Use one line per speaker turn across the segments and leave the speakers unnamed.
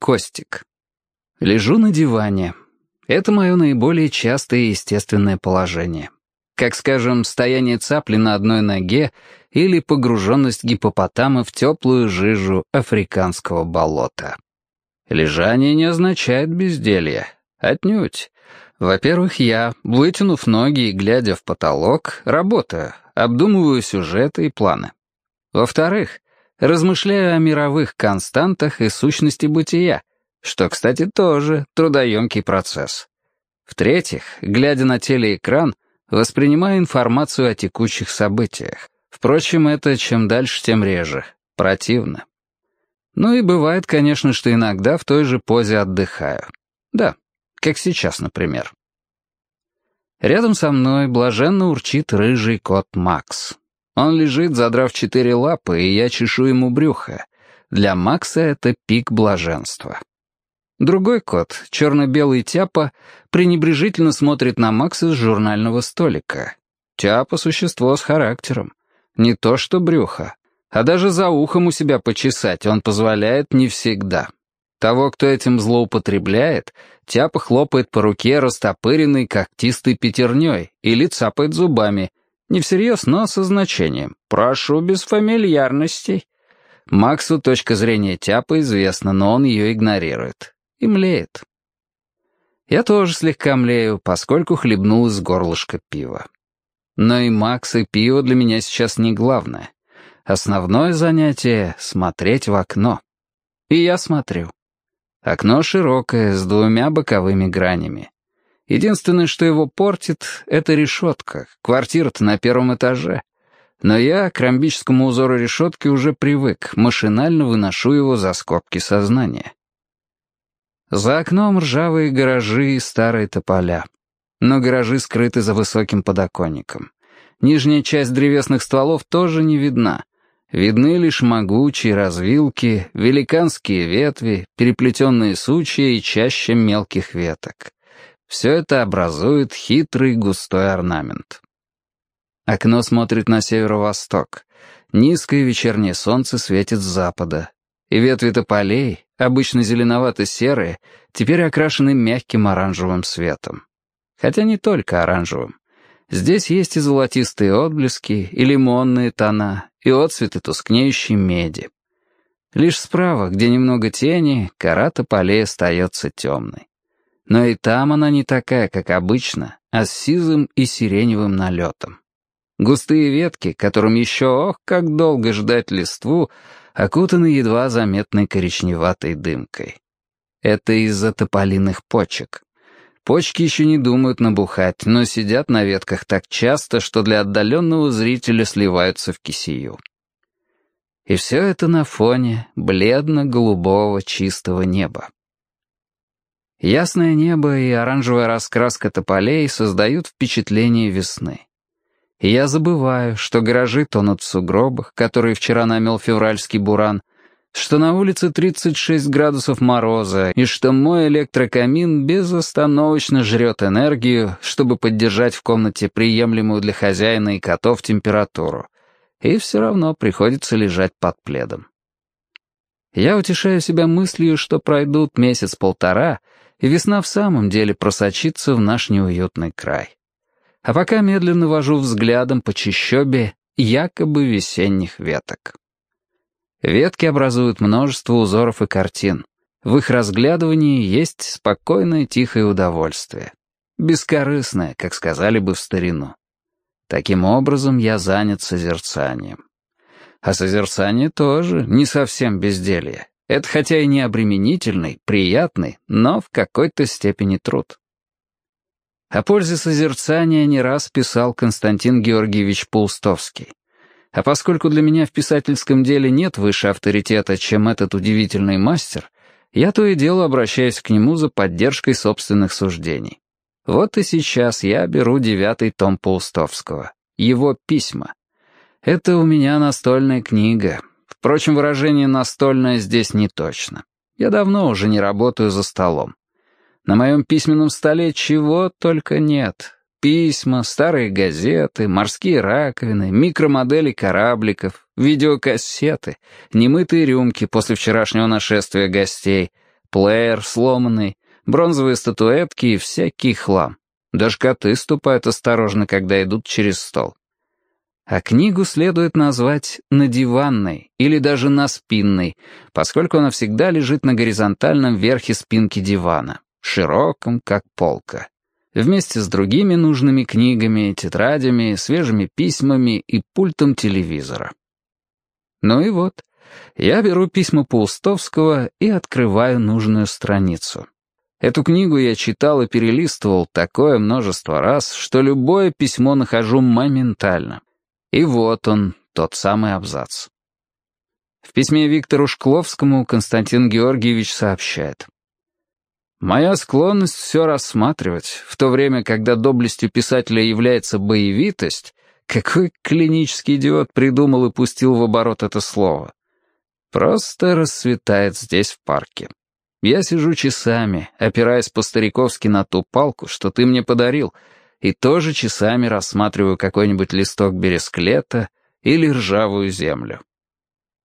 Костик. Лежу на диване. Это мое наиболее частое и естественное положение. Как, скажем, стояние цапли на одной ноге или погруженность гипопотама в теплую жижу африканского болота. Лежание не означает безделье. Отнюдь. Во-первых, я, вытянув ноги и глядя в потолок, работаю, обдумываю сюжеты и планы. Во-вторых, размышляю о мировых константах и сущности бытия, что, кстати, тоже трудоемкий процесс. В-третьих, глядя на телеэкран, воспринимаю информацию о текущих событиях. Впрочем, это чем дальше, тем реже. Противно. Ну и бывает, конечно, что иногда в той же позе отдыхаю. Да, как сейчас, например. Рядом со мной блаженно урчит рыжий кот Макс. Он лежит, задрав четыре лапы, и я чешу ему брюхо. Для Макса это пик блаженства. Другой кот, черно-белый Тяпа, пренебрежительно смотрит на Макса с журнального столика. Тяпа — существо с характером. Не то что брюхо, а даже за ухом у себя почесать он позволяет не всегда. Того, кто этим злоупотребляет, тяпа хлопает по руке растопыренной когтистой пятерней или цапает зубами. Не всерьез, но со значением. «Прошу без фамильярностей». Максу точка зрения тяпа известна, но он ее игнорирует. И млеет. Я тоже слегка млею, поскольку хлебнул из горлышка пива. Но и Макс, и пиво для меня сейчас не главное. Основное занятие — смотреть в окно. И я смотрю. Окно широкое, с двумя боковыми гранями. Единственное, что его портит, — это решетка. Квартира-то на первом этаже. Но я к ромбическому узору решетки уже привык, машинально выношу его за скобки сознания. За окном ржавые гаражи и старые тополя. Но гаражи скрыты за высоким подоконником. Нижняя часть древесных стволов тоже не видна. Видны лишь могучие развилки, великанские ветви, переплетенные сучья и чаще мелких веток. Все это образует хитрый густой орнамент. Окно смотрит на северо-восток. Низкое вечернее солнце светит с запада. И ветви тополей, обычно зеленовато-серые, теперь окрашены мягким оранжевым светом. Хотя не только оранжевым. Здесь есть и золотистые отблески, и лимонные тона, и отцветы тускнеющей меди. Лишь справа, где немного тени, кора тополей остается темной. Но и там она не такая, как обычно, а с сизым и сиреневым налетом. Густые ветки, которым еще, ох, как долго ждать листву, окутаны едва заметной коричневатой дымкой. Это из-за тополиных почек. Почки еще не думают набухать, но сидят на ветках так часто, что для отдаленного зрителя сливаются в кисию. И все это на фоне бледно-голубого чистого неба. Ясное небо и оранжевая раскраска тополей создают впечатление весны. И я забываю, что гаражи тонут в сугробах, которые вчера намел февральский буран, что на улице 36 градусов мороза и что мой электрокамин безостановочно жрет энергию, чтобы поддержать в комнате приемлемую для хозяина и котов температуру. И все равно приходится лежать под пледом. Я утешаю себя мыслью, что пройдут месяц-полтора, и весна в самом деле просочится в наш неуютный край. А пока медленно вожу взглядом по чащобе якобы весенних веток. Ветки образуют множество узоров и картин. В их разглядывании есть спокойное тихое удовольствие. Бескорыстное, как сказали бы в старину. Таким образом, я занят созерцанием. А созерцание тоже не совсем безделье. Это хотя и не обременительный, приятный, но в какой-то степени труд. О пользе созерцания не раз писал Константин Георгиевич Паустовский. А поскольку для меня в писательском деле нет выше авторитета, чем этот удивительный мастер, я то и дело обращаюсь к нему за поддержкой собственных суждений. Вот и сейчас я беру девятый том Паустовского. Его письма. Это у меня настольная книга. Впрочем, выражение «настольная» здесь не точно. Я давно уже не работаю за столом. На моем письменном столе чего только нет. Письма, старые газеты, морские раковины, микромодели корабликов, видеокассеты, немытые рюмки после вчерашнего нашествия гостей, Плеер сломанный, бронзовые статуэтки и всякий хлам. Даже коты ступают осторожно, когда идут через стол. А книгу следует назвать «на диванной» или даже «на спинной», поскольку она всегда лежит на горизонтальном верхе спинки дивана, широком, как полка, вместе с другими нужными книгами, тетрадями, свежими письмами и пультом телевизора. Ну и вот, я беру письма Паустовского и открываю нужную страницу. Эту книгу я читал и перелистывал такое множество раз, что любое письмо нахожу моментально. И вот он, тот самый абзац. В письме Виктору Шкловскому Константин Георгиевич сообщает. «Моя склонность все рассматривать, в то время, когда доблестью писателя является боевитость, какой клинический идиот придумал и пустил в оборот это слово, просто расцветает здесь в парке. Я сижу часами, опираясь по-стариковски на ту палку, что ты мне подарил, и тоже часами рассматриваю какой-нибудь листок бересклета или ржавую землю.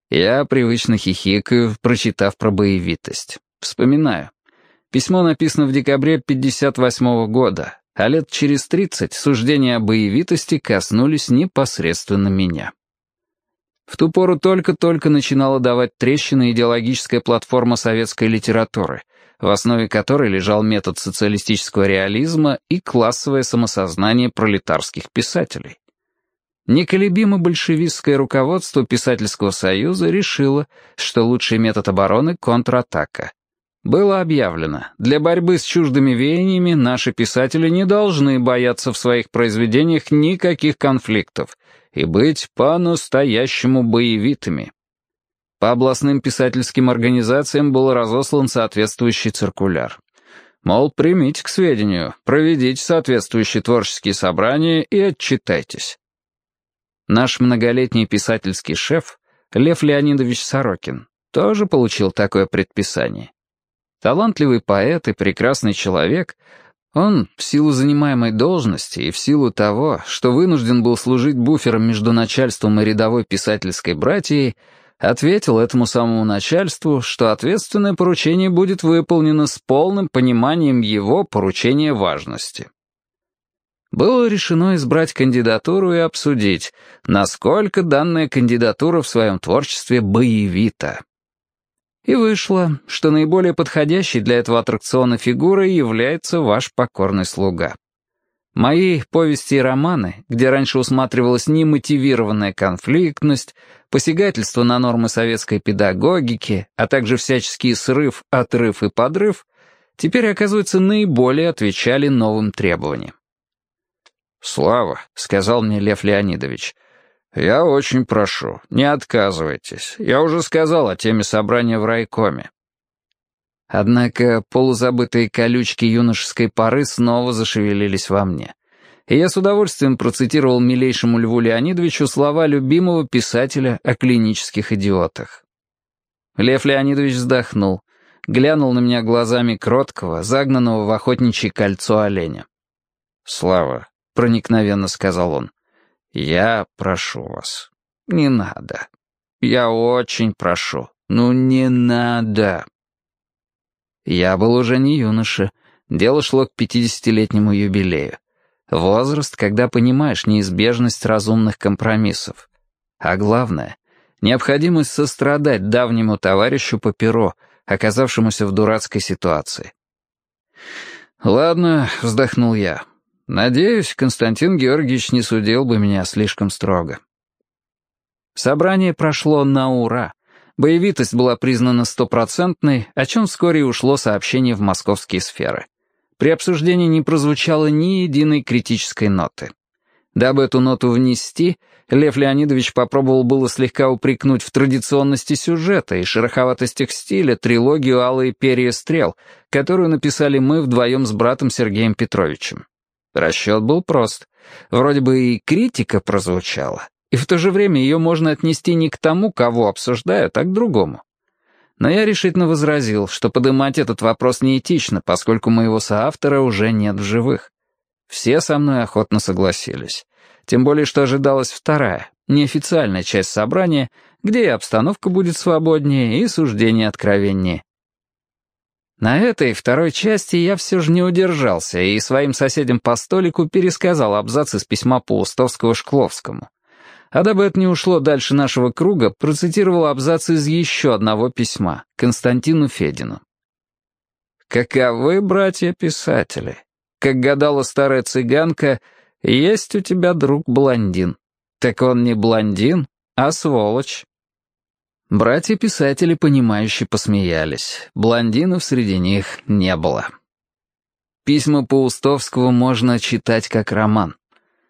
Я привычно хихикаю, прочитав про боевитость. Вспоминаю. Письмо написано в декабре 58 -го года, а лет через 30 суждения о боевитости коснулись непосредственно меня. В ту пору только-только начинала давать трещины идеологическая платформа советской литературы, в основе которой лежал метод социалистического реализма и классовое самосознание пролетарских писателей. Неколебимо большевистское руководство Писательского союза решило, что лучший метод обороны — контратака. Было объявлено, для борьбы с чуждыми веяниями наши писатели не должны бояться в своих произведениях никаких конфликтов и быть по-настоящему боевитыми. По областным писательским организациям был разослан соответствующий циркуляр. Мол, примите к сведению, проведите соответствующие творческие собрания и отчитайтесь. Наш многолетний писательский шеф, Лев Леонидович Сорокин, тоже получил такое предписание. Талантливый поэт и прекрасный человек, он, в силу занимаемой должности и в силу того, что вынужден был служить буфером между начальством и рядовой писательской братьей, ответил этому самому начальству, что ответственное поручение будет выполнено с полным пониманием его поручения важности. Было решено избрать кандидатуру и обсудить, насколько данная кандидатура в своем творчестве боевита. И вышло, что наиболее подходящей для этого аттракциона фигурой является ваш покорный слуга. Мои повести и романы, где раньше усматривалась немотивированная конфликтность, посягательство на нормы советской педагогики, а также всяческий срыв, отрыв и подрыв, теперь, оказывается, наиболее отвечали новым требованиям. «Слава», — сказал мне Лев Леонидович, «Я очень прошу, не отказывайтесь. Я уже сказал о теме собрания в райкоме». Однако полузабытые колючки юношеской поры снова зашевелились во мне. И я с удовольствием процитировал милейшему Льву Леонидовичу слова любимого писателя о клинических идиотах. Лев Леонидович вздохнул, глянул на меня глазами кроткого, загнанного в охотничье кольцо оленя. «Слава», — проникновенно сказал он, — я прошу вас, не надо. Я очень прошу, ну не надо. Я был уже не юноша. Дело шло к пятидесятилетнему юбилею. Возраст, когда понимаешь неизбежность разумных компромиссов. А главное, необходимость сострадать давнему товарищу по перо, оказавшемуся в дурацкой ситуации. «Ладно», — вздохнул я, Надеюсь, Константин Георгиевич не судил бы меня слишком строго. Собрание прошло на ура. Боевитость была признана стопроцентной, о чем вскоре ушло сообщение в московские сферы. При обсуждении не прозвучало ни единой критической ноты. Дабы эту ноту внести, Лев Леонидович попробовал было слегка упрекнуть в традиционности сюжета и шероховатостях стиля трилогию «Алые перья стрел», которую написали мы вдвоем с братом Сергеем Петровичем. Расчет был прост. Вроде бы и критика прозвучала, и в то же время ее можно отнести не к тому, кого обсуждают, а к другому. Но я решительно возразил, что поднимать этот вопрос неэтично, поскольку моего соавтора уже нет в живых. Все со мной охотно согласились. Тем более, что ожидалась вторая, неофициальная часть собрания, где и обстановка будет свободнее, и суждение откровеннее. На этой второй части я все же не удержался и своим соседям по столику пересказал абзац из письма Паустовского Шкловскому. А дабы это не ушло дальше нашего круга, процитировал абзац из еще одного письма Константину Федину. «Каковы, братья-писатели? Как гадала старая цыганка, есть у тебя друг-блондин. Так он не блондин, а сволочь». Братья-писатели, понимающе посмеялись. Блондинов среди них не было. Письма Паустовского можно читать как роман.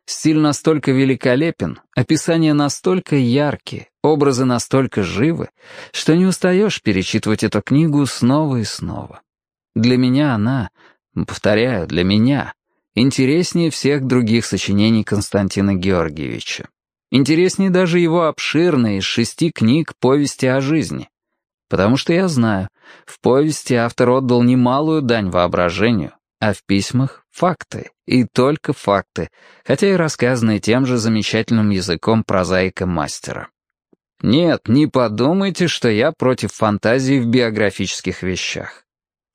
Стиль настолько великолепен, описания настолько яркие, образы настолько живы, что не устаешь перечитывать эту книгу снова и снова. Для меня она, повторяю, для меня, интереснее всех других сочинений Константина Георгиевича. Интереснее даже его обширной из шести книг повести о жизни. Потому что я знаю, в повести автор отдал немалую дань воображению, а в письмах — факты, и только факты, хотя и рассказанные тем же замечательным языком прозаика-мастера. Нет, не подумайте, что я против фантазии в биографических вещах.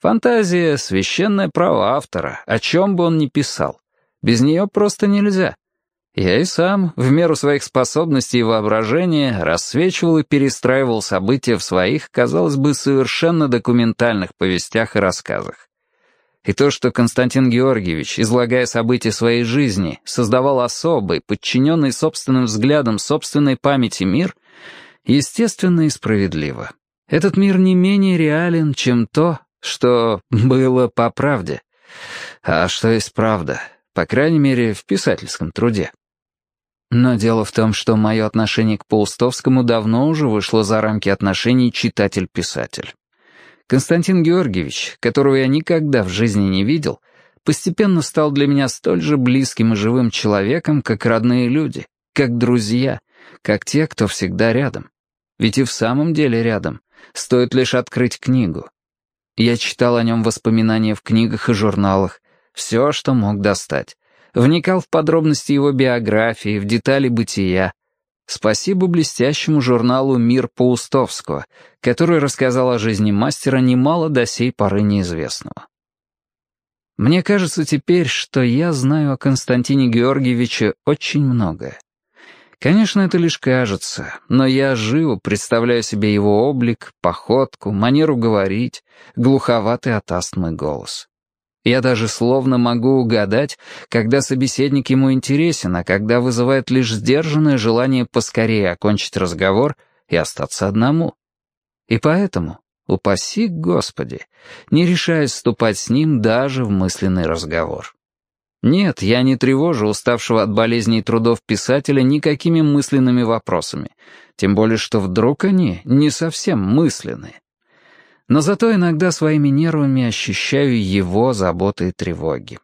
Фантазия — священное право автора, о чем бы он ни писал. Без нее просто нельзя. Я и сам, в меру своих способностей и воображения, рассвечивал и перестраивал события в своих, казалось бы, совершенно документальных повестях и рассказах. И то, что Константин Георгиевич, излагая события своей жизни, создавал особый, подчиненный собственным взглядам собственной памяти мир, естественно и справедливо. Этот мир не менее реален, чем то, что было по правде. А что есть правда, по крайней мере, в писательском труде. Но дело в том, что мое отношение к Паустовскому давно уже вышло за рамки отношений читатель-писатель. Константин Георгиевич, которого я никогда в жизни не видел, постепенно стал для меня столь же близким и живым человеком, как родные люди, как друзья, как те, кто всегда рядом. Ведь и в самом деле рядом. Стоит лишь открыть книгу. Я читал о нем воспоминания в книгах и журналах, все, что мог достать вникал в подробности его биографии, в детали бытия. Спасибо блестящему журналу «Мир Паустовского», который рассказал о жизни мастера немало до сей поры неизвестного. Мне кажется теперь, что я знаю о Константине Георгиевиче очень многое. Конечно, это лишь кажется, но я живо представляю себе его облик, походку, манеру говорить, глуховатый от астмы голос. Я даже словно могу угадать, когда собеседник ему интересен, а когда вызывает лишь сдержанное желание поскорее окончить разговор и остаться одному. И поэтому, упаси Господи, не решаюсь вступать с ним даже в мысленный разговор. Нет, я не тревожу уставшего от болезней и трудов писателя никакими мысленными вопросами, тем более что вдруг они не совсем мысленные. Но зато иногда своими нервами ощущаю его заботы и тревоги.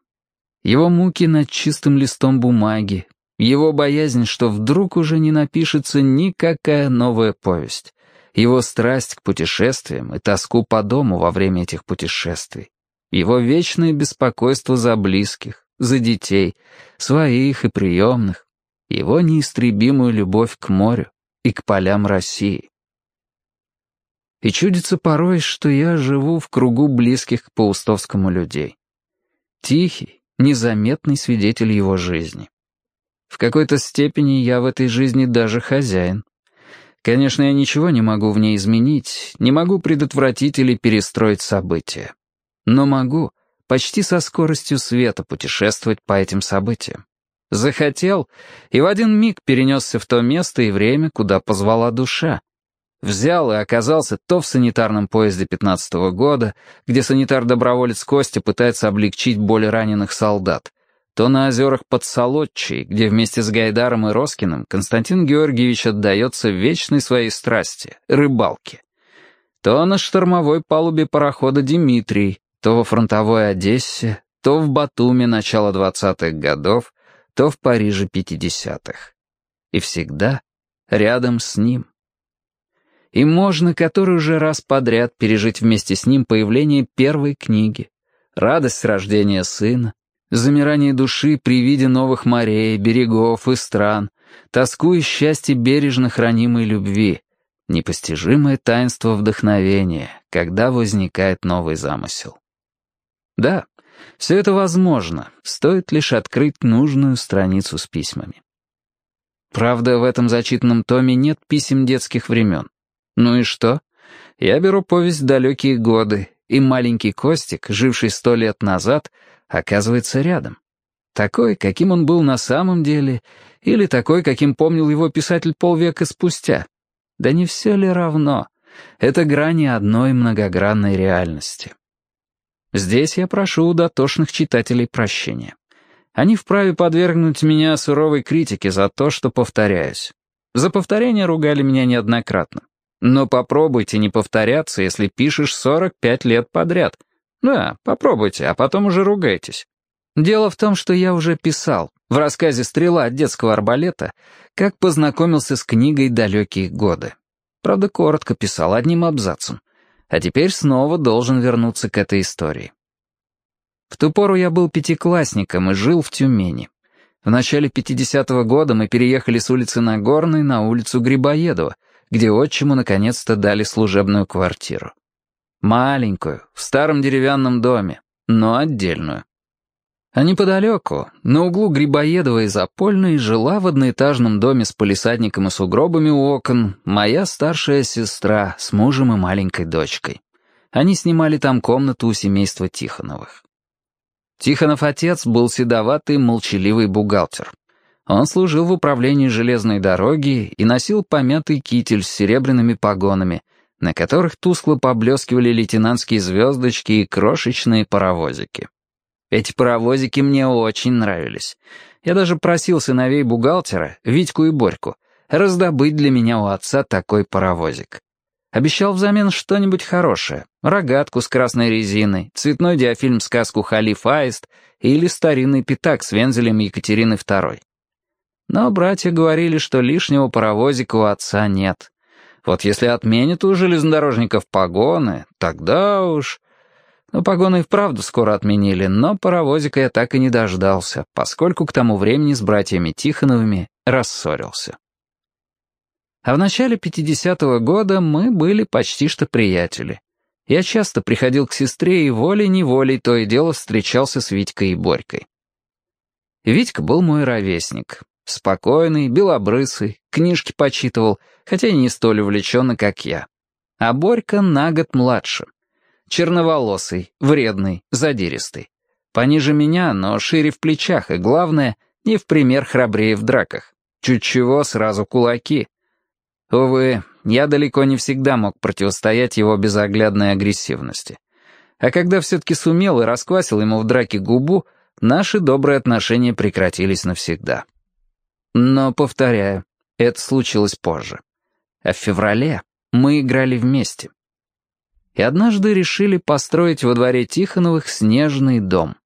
Его муки над чистым листом бумаги, его боязнь, что вдруг уже не напишется никакая новая повесть, его страсть к путешествиям и тоску по дому во время этих путешествий, его вечное беспокойство за близких, за детей, своих и приемных, его неистребимую любовь к морю и к полям России. И чудится порой, что я живу в кругу близких к Паустовскому людей. Тихий, незаметный свидетель его жизни. В какой-то степени я в этой жизни даже хозяин. Конечно, я ничего не могу в ней изменить, не могу предотвратить или перестроить события. Но могу почти со скоростью света путешествовать по этим событиям. Захотел, и в один миг перенесся в то место и время, куда позвала душа, Взял и оказался то в санитарном поезде 15-го года, где санитар-доброволец Костя пытается облегчить боль раненых солдат, то на озерах под Солодчей, где вместе с Гайдаром и Роскиным Константин Георгиевич отдается вечной своей страсти — рыбалке. То на штормовой палубе парохода «Димитрий», то во фронтовой Одессе, то в Батуме начала 20-х годов, то в Париже 50-х. И всегда рядом с ним. И можно который уже раз подряд пережить вместе с ним появление первой книги, радость рождения сына, замирание души при виде новых морей, берегов и стран, тоску и счастье бережно хранимой любви, Непостижимое таинство вдохновения, когда возникает новый замысел. Да, все это возможно, стоит лишь открыть нужную страницу с письмами. Правда, в этом зачитанном томе нет писем детских времен. Ну и что? Я беру повесть «Далекие годы», и маленький Костик, живший сто лет назад, оказывается рядом. Такой, каким он был на самом деле, или такой, каким помнил его писатель полвека спустя. Да не все ли равно? Это грани одной многогранной реальности. Здесь я прошу у дотошных читателей прощения. Они вправе подвергнуть меня суровой критике за то, что повторяюсь. За повторение ругали меня неоднократно. Но попробуйте не повторяться, если пишешь 45 лет подряд. Да, попробуйте, а потом уже ругайтесь. Дело в том, что я уже писал, в рассказе «Стрела от детского арбалета», как познакомился с книгой «Далекие годы». Правда, коротко писал, одним абзацем. А теперь снова должен вернуться к этой истории. В ту пору я был пятиклассником и жил в Тюмени. В начале 50-го года мы переехали с улицы Нагорной на улицу Грибоедова, где отчиму наконец-то дали служебную квартиру. Маленькую, в старом деревянном доме, но отдельную. А неподалеку, на углу Грибоедова и Запольной, жила в одноэтажном доме с полисадником и сугробами у окон моя старшая сестра с мужем и маленькой дочкой. Они снимали там комнату у семейства Тихоновых. Тихонов отец был седоватый, молчаливый бухгалтер. Он служил в управлении железной дороги и носил помятый китель с серебряными погонами, на которых тускло поблескивали лейтенантские звездочки и крошечные паровозики. Эти паровозики мне очень нравились. Я даже просил сыновей бухгалтера, Витьку и Борьку, раздобыть для меня у отца такой паровозик. Обещал взамен что-нибудь хорошее. Рогатку с красной резиной, цветной диафильм-сказку «Халиф Аист» или старинный пятак с вензелем Екатерины II. Но братья говорили, что лишнего паровозика у отца нет. Вот если отменят у железнодорожников погоны, тогда уж... Но погоны и вправду скоро отменили, но паровозика я так и не дождался, поскольку к тому времени с братьями Тихоновыми рассорился. А в начале 50-го года мы были почти что приятели. Я часто приходил к сестре и волей-неволей то и дело встречался с Витькой и Борькой. Витька был мой ровесник. Спокойный, белобрысый, книжки почитывал, хотя и не столь увлеченно, как я. А Борька на год младше. Черноволосый, вредный, задиристый. Пониже меня, но шире в плечах, и главное, не в пример храбрее в драках. Чуть чего, сразу кулаки. Увы, я далеко не всегда мог противостоять его безоглядной агрессивности. А когда все-таки сумел и расквасил ему в драке губу, наши добрые отношения прекратились навсегда. Но, повторяю, это случилось позже. А в феврале мы играли вместе и однажды решили построить во дворе Тихоновых снежный дом.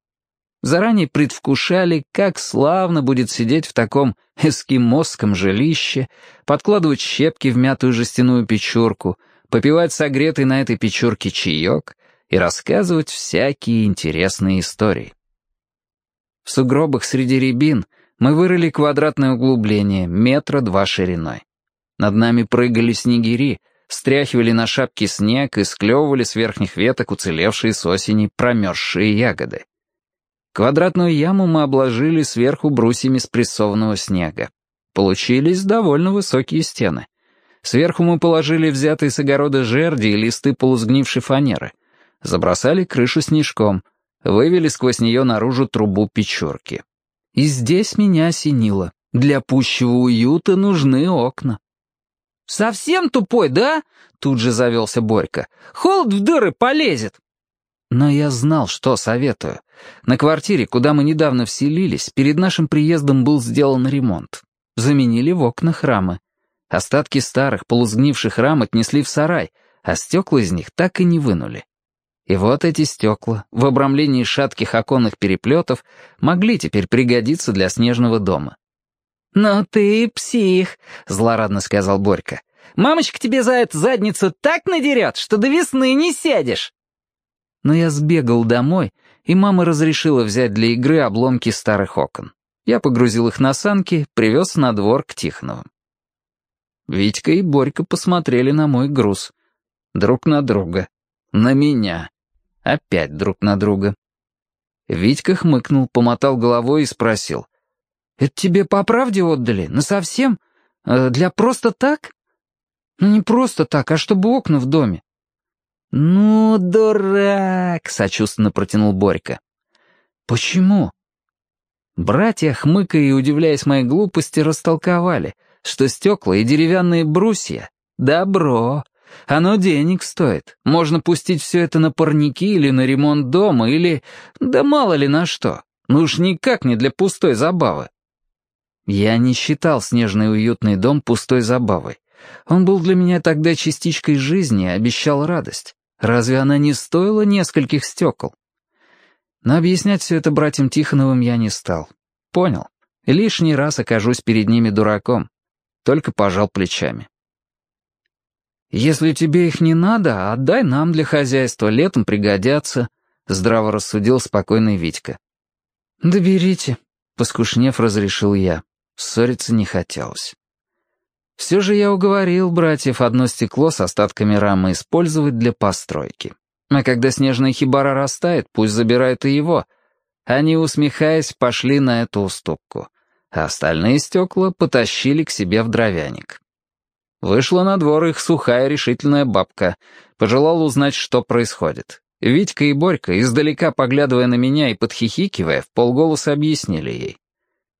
Заранее предвкушали, как славно будет сидеть в таком эскимосском жилище, подкладывать щепки в мятую жестяную печурку, попивать согретый на этой печурке чаек и рассказывать всякие интересные истории. В сугробах среди рябин мы вырыли квадратное углубление, метра два шириной. Над нами прыгали снегири, стряхивали на шапки снег и склевывали с верхних веток уцелевшие с осени промерзшие ягоды. Квадратную яму мы обложили сверху брусьями спрессованного снега. Получились довольно высокие стены. Сверху мы положили взятые с огорода жерди и листы полузгнившей фанеры. Забросали крышу снежком, вывели сквозь нее наружу трубу печурки. И здесь меня осенило. Для пущего уюта нужны окна. «Совсем тупой, да?» — тут же завелся Борька. «Холод в дыры полезет». Но я знал, что советую. На квартире, куда мы недавно вселились, перед нашим приездом был сделан ремонт. Заменили в окнах рамы. Остатки старых полузгнивших рам отнесли в сарай, а стекла из них так и не вынули. И вот эти стекла, в обрамлении шатких оконных переплетов, могли теперь пригодиться для снежного дома. «Ну ты псих», — злорадно сказал Борька. «Мамочка тебе за это задницу так надерет, что до весны не сядешь». Но я сбегал домой, и мама разрешила взять для игры обломки старых окон. Я погрузил их на санки, привез на двор к Тихоновым. Витька и Борька посмотрели на мой груз. Друг на друга. На меня. Опять друг на друга. Витька хмыкнул, помотал головой и спросил. «Это тебе по правде отдали? Насовсем? Э, для просто так?» «Ну не просто так, а чтобы окна в доме». «Ну, дурак!» — сочувственно протянул Борька. «Почему?» Братья, хмыкая и удивляясь моей глупости, растолковали, что стекла и деревянные брусья — добро. Оно денег стоит. Можно пустить все это на парники или на ремонт дома, или... Да мало ли на что. Ну уж никак не для пустой забавы. Я не считал снежный уютный дом пустой забавой. Он был для меня тогда частичкой жизни и обещал радость. Разве она не стоила нескольких стекол? Но объяснять все это братьям Тихоновым я не стал. Понял. Лишний раз окажусь перед ними дураком. Только пожал плечами. «Если тебе их не надо, отдай нам для хозяйства, летом пригодятся», — здраво рассудил спокойный Витька. «Да берите», — поскушнев разрешил я. Ссориться не хотелось. Все же я уговорил братьев одно стекло с остатками рамы использовать для постройки. А когда снежная хибара растает, пусть забирают и его. Они, усмехаясь, пошли на эту уступку, а остальные стекла потащили к себе в дровяник. Вышла на двор их сухая решительная бабка. Пожелала узнать, что происходит. Витька и Борька, издалека поглядывая на меня и подхихикивая, в полголоса объяснили ей.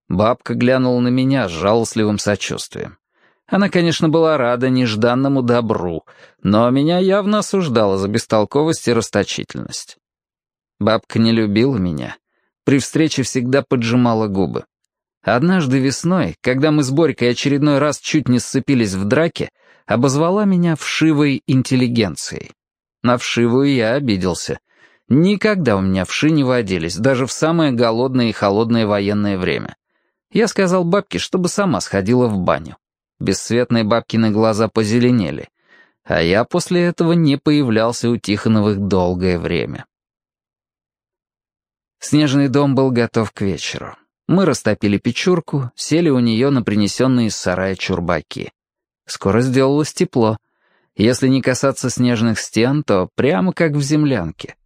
Бабка глянула на меня с жалостливым сочувствием. Она, конечно, была рада нежданному добру, но меня явно осуждала за бестолковость и расточительность. Бабка не любила меня. При встрече всегда поджимала губы. Однажды весной, когда мы с Борькой очередной раз чуть не сцепились в драке, обозвала меня вшивой интеллигенцией. На вшивую я обиделся. Никогда у меня вши не водились, даже в самое голодное и холодное военное время. Я сказал бабке, чтобы сама сходила в баню. Бесцветные бабкины глаза позеленели, а я после этого не появлялся у Тихоновых долгое время. Снежный дом был готов к вечеру. Мы растопили печурку, сели у нее на принесенные из сарая чурбаки. Скоро сделалось тепло. Если не касаться снежных стен, то прямо как в землянке.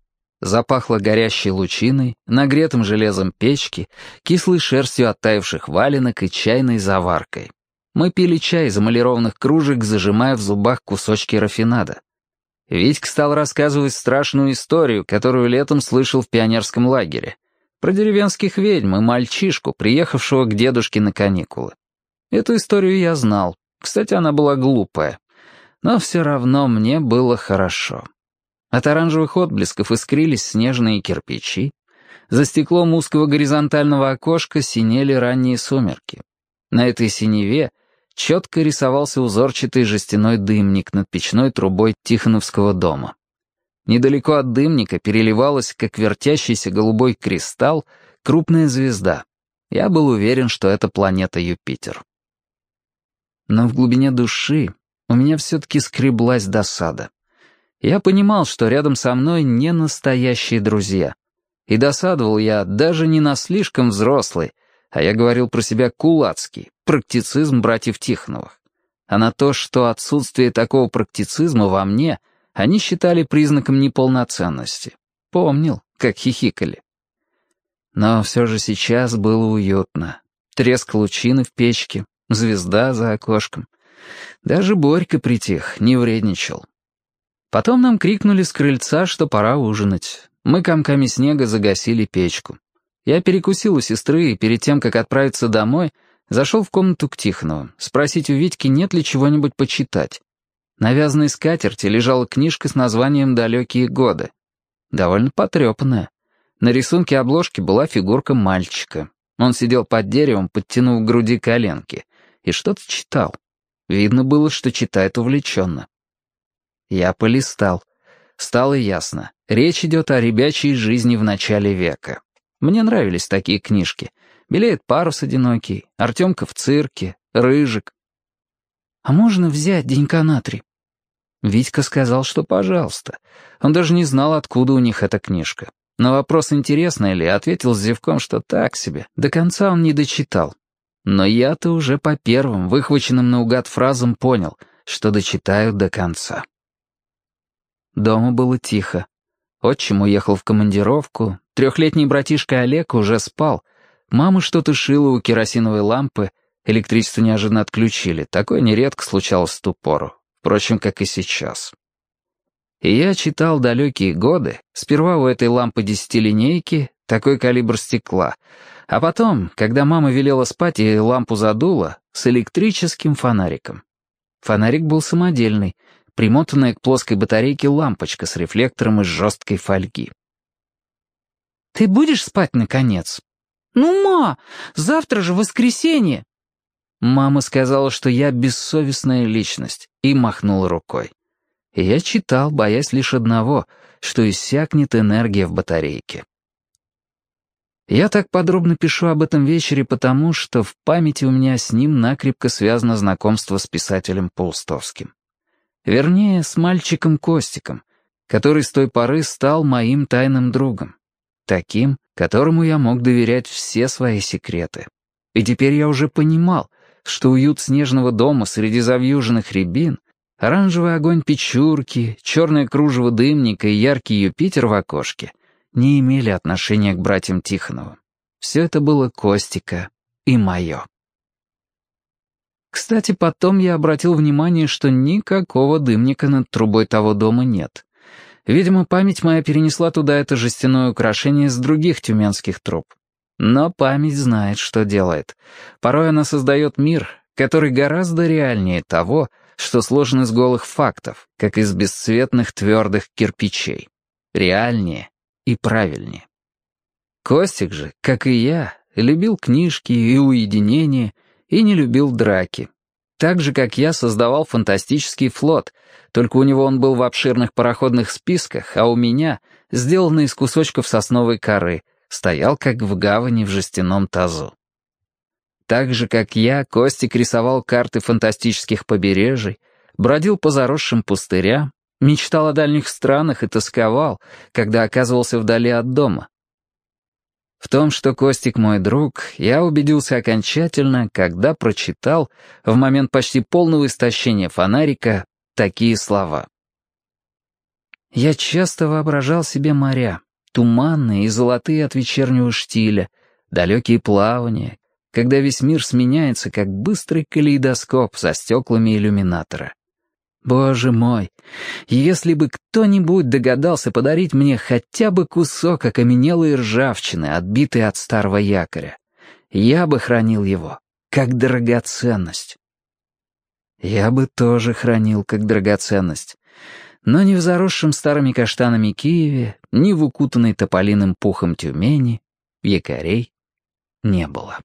Запахло горящей лучиной, нагретым железом печки, кислой шерстью оттаивших валенок и чайной заваркой. Мы пили чай из эмалированных кружек, зажимая в зубах кусочки рафинада. Витька стал рассказывать страшную историю, которую летом слышал в пионерском лагере. Про деревенских ведьм и мальчишку, приехавшего к дедушке на каникулы. Эту историю я знал. Кстати, она была глупая. Но все равно мне было хорошо. От оранжевых отблесков искрились снежные кирпичи. За стеклом узкого горизонтального окошка синели ранние сумерки. На этой синеве четко рисовался узорчатый жестяной дымник над печной трубой Тихоновского дома. Недалеко от дымника переливалась, как вертящийся голубой кристалл, крупная звезда. Я был уверен, что это планета Юпитер. Но в глубине души у меня все-таки скреблась досада. Я понимал, что рядом со мной не настоящие друзья. И досадовал я даже не на слишком взрослый, а я говорил про себя кулацкий, практицизм братьев Тихоновых, а на то, что отсутствие такого практицизма во мне — они считали признаком неполноценности. Помнил, как хихикали. Но все же сейчас было уютно. Треск лучины в печке, звезда за окошком. Даже Борька притих, не вредничал. Потом нам крикнули с крыльца, что пора ужинать. Мы комками снега загасили печку. Я перекусил у сестры и перед тем, как отправиться домой, зашел в комнату к Тихонову, спросить у Витьки, нет ли чего-нибудь почитать. На вязаной скатерти лежала книжка с названием «Далекие годы». Довольно потрепанная. На рисунке обложки была фигурка мальчика. Он сидел под деревом, подтянув к груди коленки, и что-то читал. Видно было, что читает увлеченно. Я полистал. Стало ясно. Речь идет о ребячей жизни в начале века. Мне нравились такие книжки. «Белеет парус одинокий», «Артемка в цирке», «Рыжик», «А можно взять денька на три?» Витька сказал, что пожалуйста. Он даже не знал, откуда у них эта книжка. На вопрос, интересная ли, ответил с зевком, что так себе. До конца он не дочитал. Но я-то уже по первым, выхваченным наугад фразам понял, что дочитаю до конца. Дома было тихо. Отчим уехал в командировку, трехлетний братишка Олег уже спал, мама что-то шила у керосиновой лампы, электричество неожиданно отключили, такое нередко случалось в ту пору, впрочем, как и сейчас. И я читал далекие годы, сперва у этой лампы десятилинейки, такой калибр стекла, а потом, когда мама велела спать и лампу задула, с электрическим фонариком. Фонарик был самодельный, примотанная к плоской батарейке лампочка с рефлектором из жесткой фольги. «Ты будешь спать, наконец?» «Ну, ма, завтра же воскресенье!» Мама сказала, что я бессовестная личность, и махнула рукой. Я читал, боясь лишь одного, что иссякнет энергия в батарейке. Я так подробно пишу об этом вечере потому, что в памяти у меня с ним накрепко связано знакомство с писателем Паустовским. Вернее, с мальчиком Костиком, который с той поры стал моим тайным другом. Таким, которому я мог доверять все свои секреты. И теперь я уже понимал, что уют снежного дома среди завьюженных рябин, оранжевый огонь печурки, черное кружево дымника и яркий Юпитер в окошке не имели отношения к братьям Тихоновым. Все это было Костика и мое. Кстати, потом я обратил внимание, что никакого дымника над трубой того дома нет. Видимо, память моя перенесла туда это жестяное украшение с других тюменских труб. Но память знает, что делает. Порой она создает мир, который гораздо реальнее того, что сложен из голых фактов, как из бесцветных твердых кирпичей. Реальнее и правильнее. Костик же, как и я, любил книжки и уединение, и не любил драки. Так же, как я создавал фантастический флот, только у него он был в обширных пароходных списках, а у меня, сделанный из кусочков сосновой коры, стоял как в гавани в жестяном тазу. Так же, как я, Костик рисовал карты фантастических побережий, бродил по заросшим пустырям, мечтал о дальних странах и тосковал, когда оказывался вдали от дома, в том, что Костик мой друг, я убедился окончательно, когда прочитал, в момент почти полного истощения фонарика, такие слова. Я часто воображал себе моря, туманные и золотые от вечернего штиля, далекие плавания, когда весь мир сменяется, как быстрый калейдоскоп за стеклами иллюминатора. Боже мой, если бы кто-нибудь догадался подарить мне хотя бы кусок окаменелой ржавчины, отбитой от старого якоря, я бы хранил его как драгоценность. Я бы тоже хранил как драгоценность, но ни в заросшем старыми каштанами Киеве, ни в укутанной тополиным пухом Тюмени якорей не было.